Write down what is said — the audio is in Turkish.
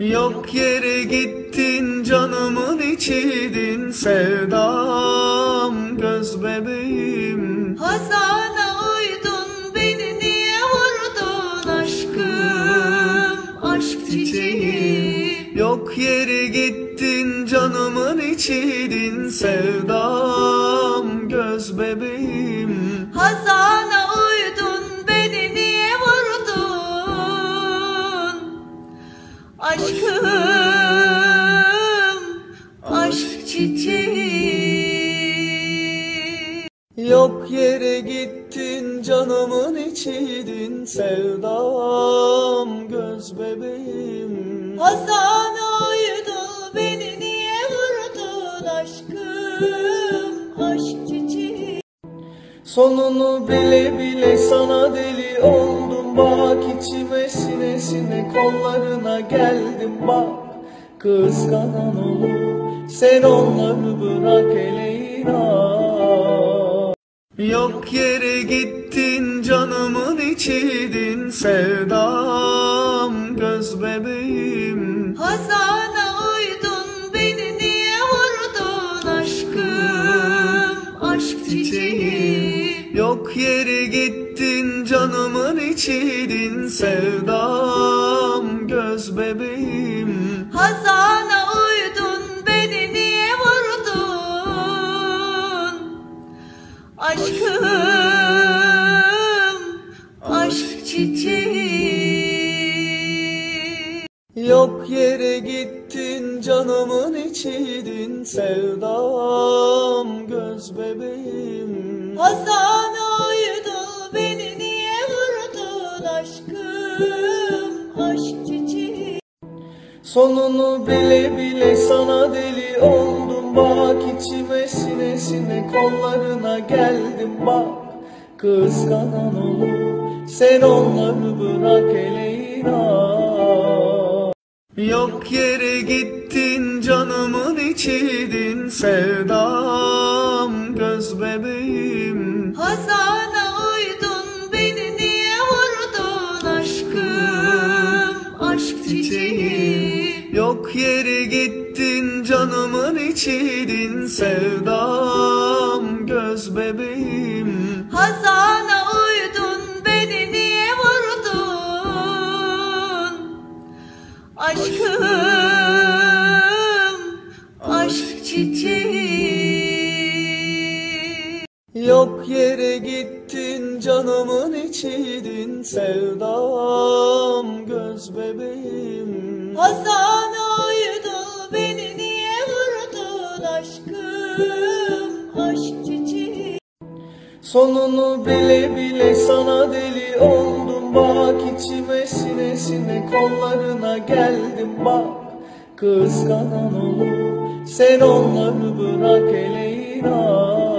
Yok yere gittin canımın içidin sevdam göz bebeğim. Hazana uydun beni niye vurdun aşkım? Aşk çiçeğim. Yok yere gittin canımın içidin sevdam göz bebeğim aşk çiçeğim Yok yere gittin canımın içidin sevdam göz bebeğim. Hazana uydun beni niye vurdun aşkım? Aşk çiçeğim Sonunu bile bile sana deli oldum. Bak içime sine sine kollarına geldim. Bak Kıskanan olur sen onları bırak hele inan. Yok yere gittin canımın içidin sevdam göz bebeğim. Hazana uydun beni niye vurdun aşkım? Aşk çiçeğim. Yok yere gittin canımın içidin sevdam göz bebeğim aşkım aşk çiçeğim Yok yere gittin canımın içidin sevdam göz bebeğim. Hazana uydun beni niye vurdun aşkım? Aşk çiçeğim Sonunu bile bile sana deli oldum bak içime sine sine kollarına geldim bak. Kıskanan olur sen onları bırak inan. Yok yere gittin canımın içidin sevdam göz bebeğim. Hazana uydun beni niye vurdun aşkım? Aşk çiçeğim Yok yere gittin canımın içidin sevdam göz bebeğim. Hazana uydun beni niye vurdun? Aşkım aşk çiçeğim Yok yere gittin canımın içidin sevdam göz bebeğim. Hazana aşk çiçeğim Sonunu bile bile sana deli oldum. Bak içime sine sine kollarına geldim. Bak Kıskanan olur sen onları bırak hele inan